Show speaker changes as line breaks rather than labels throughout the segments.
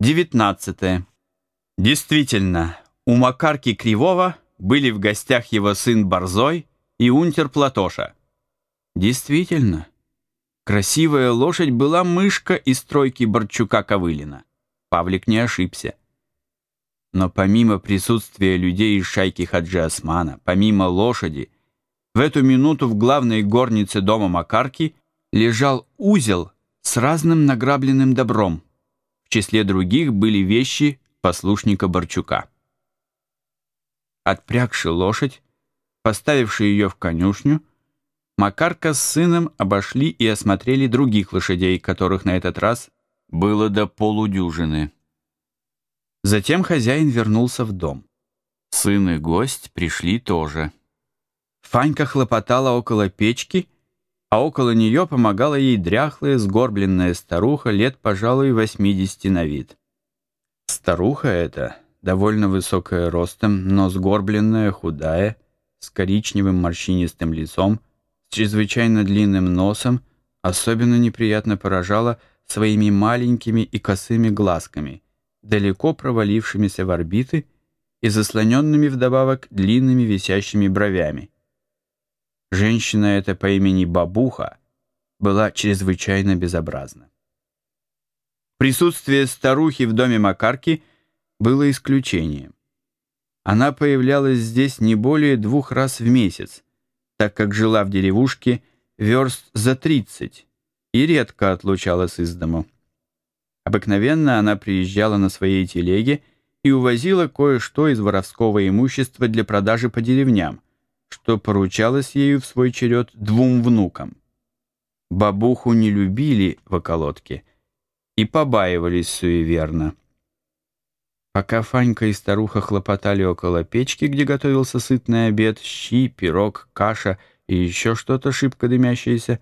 19. Действительно, у Макарки Кривого были в гостях его сын Борзой и унтер Платоша. Действительно, красивая лошадь была мышка из стройки Борчука Ковылина. Павлик не ошибся. Но помимо присутствия людей из шайки Хаджи Османа, помимо лошади, в эту минуту в главной горнице дома Макарки лежал узел с разным награбленным добром. Числе других были вещи послушника Борчука. Отпрягши лошадь, поставивши ее в конюшню, Макарка с сыном обошли и осмотрели других лошадей, которых на этот раз было до полудюжины. Затем хозяин вернулся в дом. Сын и гость пришли тоже. Фанька хлопотала около печки, а около нее помогала ей дряхлая, сгорбленная старуха лет, пожалуй, 80 на вид. Старуха эта, довольно высокая ростом, но сгорбленная, худая, с коричневым морщинистым лицом, с чрезвычайно длинным носом, особенно неприятно поражала своими маленькими и косыми глазками, далеко провалившимися в орбиты и заслоненными вдобавок длинными висящими бровями. Женщина эта по имени Бабуха была чрезвычайно безобразна. Присутствие старухи в доме Макарки было исключением. Она появлялась здесь не более двух раз в месяц, так как жила в деревушке верст за тридцать и редко отлучалась из дому. Обыкновенно она приезжала на своей телеге и увозила кое-что из воровского имущества для продажи по деревням, что поручалось ею в свой черед двум внукам. Бабуху не любили в околотке и побаивались суеверно. Пока Фанька и старуха хлопотали около печки, где готовился сытный обед, щи, пирог, каша и еще что-то шибко дымящееся,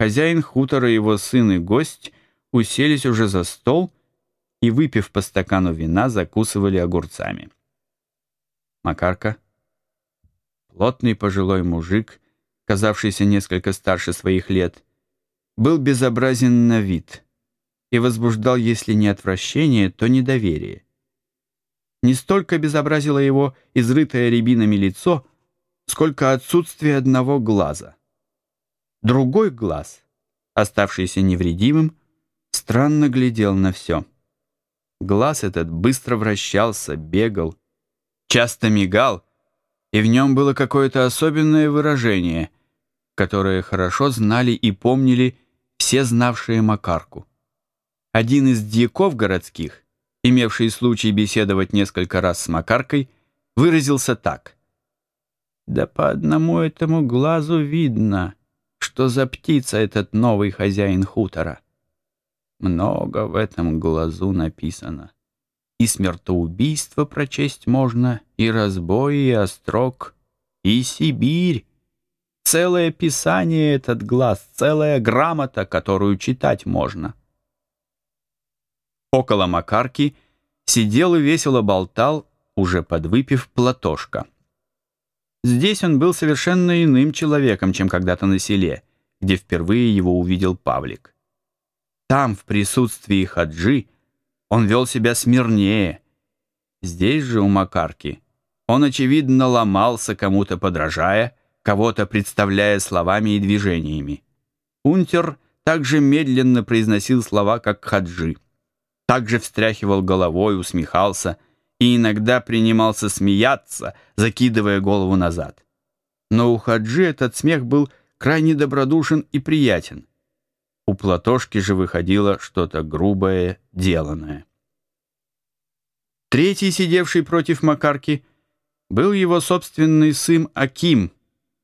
хозяин хутора, его сын и гость уселись уже за стол и, выпив по стакану вина, закусывали огурцами. Макарка Плотный пожилой мужик, казавшийся несколько старше своих лет, был безобразен на вид и возбуждал, если не отвращение, то недоверие. Не столько безобразило его изрытое рябинами лицо, сколько отсутствие одного глаза. Другой глаз, оставшийся невредимым, странно глядел на все. Глаз этот быстро вращался, бегал, часто мигал и в нем было какое-то особенное выражение, которое хорошо знали и помнили все знавшие Макарку. Один из дьяков городских, имевший случай беседовать несколько раз с Макаркой, выразился так. «Да по одному этому глазу видно, что за птица этот новый хозяин хутора. Много в этом глазу написано и смертоубийство прочесть можно, и разбой, и острог, и Сибирь. Целое писание этот глаз, целая грамота, которую читать можно. Около Макарки сидел и весело болтал, уже подвыпив платошка. Здесь он был совершенно иным человеком, чем когда-то на селе, где впервые его увидел Павлик. Там, в присутствии Хаджи, он вел себя смирнее. Здесь же у Макарки он, очевидно, ломался, кому-то подражая, кого-то представляя словами и движениями. Унтер также медленно произносил слова, как хаджи. Также встряхивал головой, усмехался и иногда принимался смеяться, закидывая голову назад. Но у хаджи этот смех был крайне добродушен и приятен. У Платошки же выходило что-то грубое, деланное. Третий, сидевший против Макарки, был его собственный сын Аким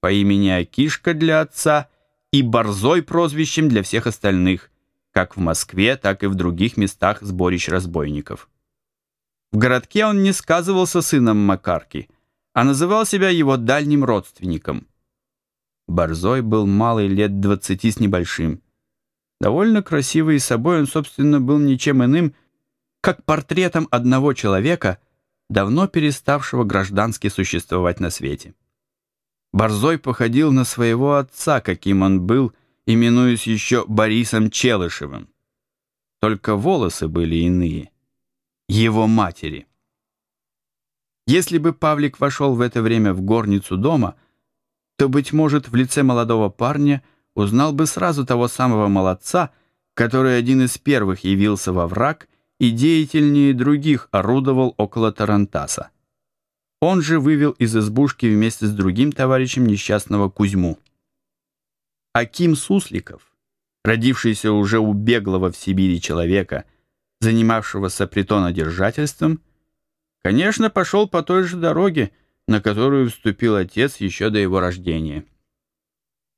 по имени Акишка для отца и Борзой прозвищем для всех остальных, как в Москве, так и в других местах сборищ разбойников. В городке он не сказывался сыном Макарки, а называл себя его дальним родственником. Борзой был малый лет двадцати с небольшим. Довольно красивый собой он, собственно, был ничем иным, как портретом одного человека, давно переставшего граждански существовать на свете. Борзой походил на своего отца, каким он был, именуясь еще Борисом Челышевым. Только волосы были иные, его матери. Если бы Павлик вошел в это время в горницу дома, то, быть может, в лице молодого парня узнал бы сразу того самого молодца, который один из первых явился во враг и деятельнее других орудовал около Тарантаса. Он же вывел из избушки вместе с другим товарищем несчастного Кузьму. Аким Сусликов, родившийся уже у беглого в Сибири человека, занимавшегося притонодержательством, конечно, пошел по той же дороге, на которую вступил отец еще до его рождения.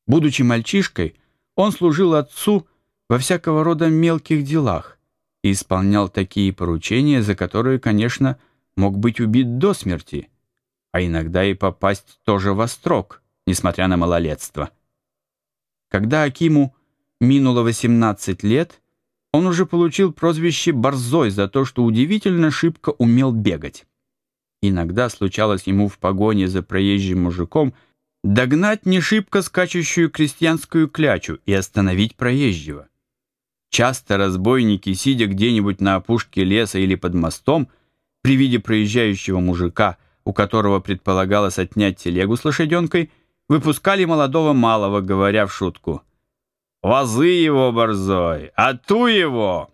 Будучи мальчишкой, он служил отцу во всякого рода мелких делах и исполнял такие поручения, за которые, конечно, мог быть убит до смерти – а иногда и попасть тоже во строк, несмотря на малолетство. Когда Акиму минуло 18 лет, он уже получил прозвище «Борзой» за то, что удивительно шибко умел бегать. Иногда случалось ему в погоне за проезжим мужиком догнать не шибко скачущую крестьянскую клячу и остановить проезжего. Часто разбойники, сидя где-нибудь на опушке леса или под мостом, при виде проезжающего мужика – у которого предполагалось отнять телегу с лошаденкой, выпускали молодого малого, говоря в шутку. «Возы его, борзой! Ату его!»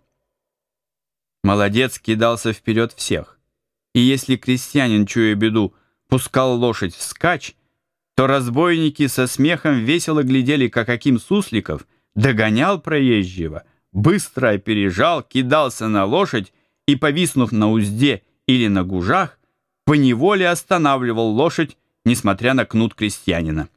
Молодец кидался вперед всех. И если крестьянин, чуя беду, пускал лошадь вскачь, то разбойники со смехом весело глядели, как Аким Сусликов догонял проезжего, быстро опережал, кидался на лошадь и, повиснув на узде или на гужах, поневоле останавливал лошадь, несмотря на кнут крестьянина.